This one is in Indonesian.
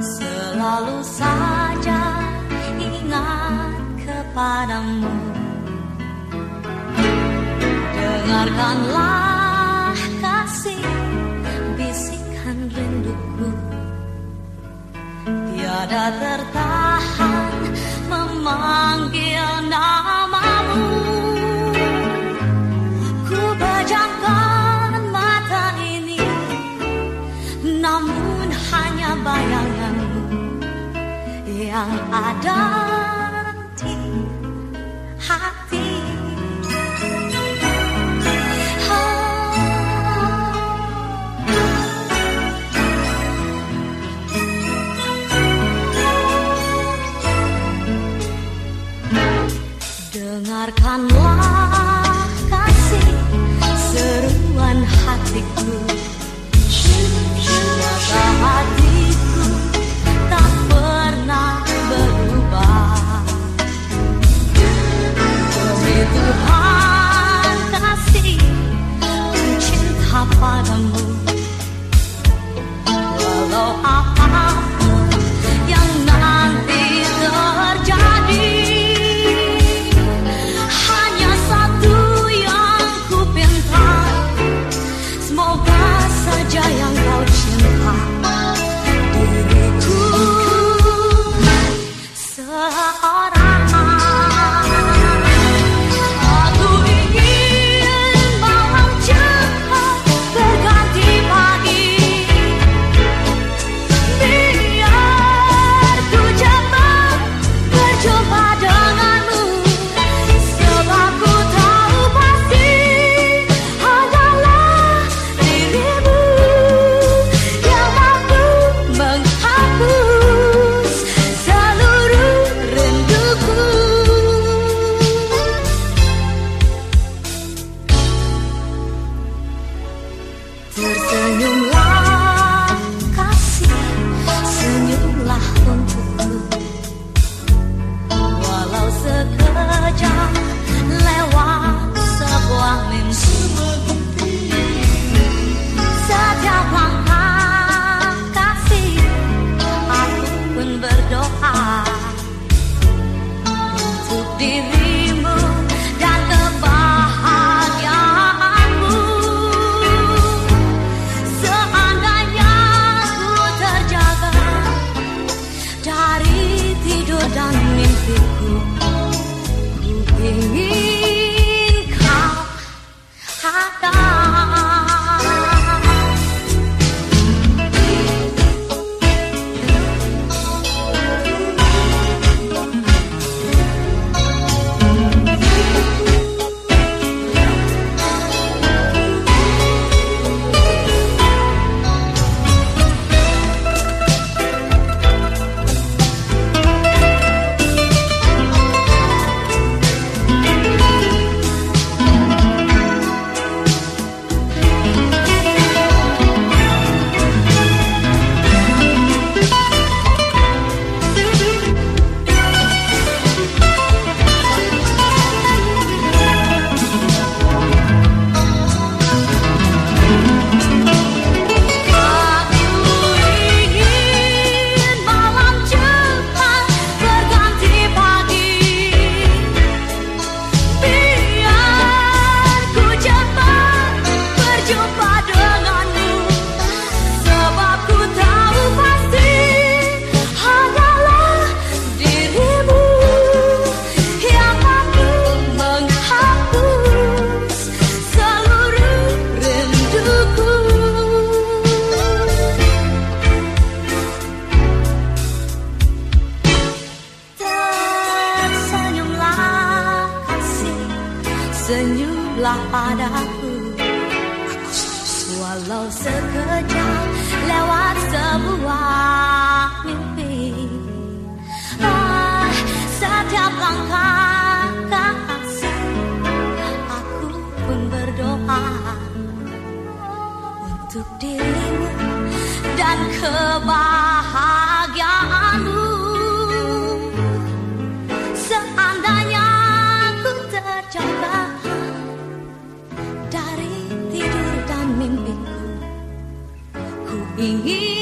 Selalu saja ingat kepadamu. Dengarkanlah Dengarkanlah kasih seruan hatiku. Jatuhlah padaku Walau sekejap lewat sebuah mimpi. Ah, Setiap langkah kaki Aku pun berdoa Untuk dirimu dan kebahagiaan Ingin.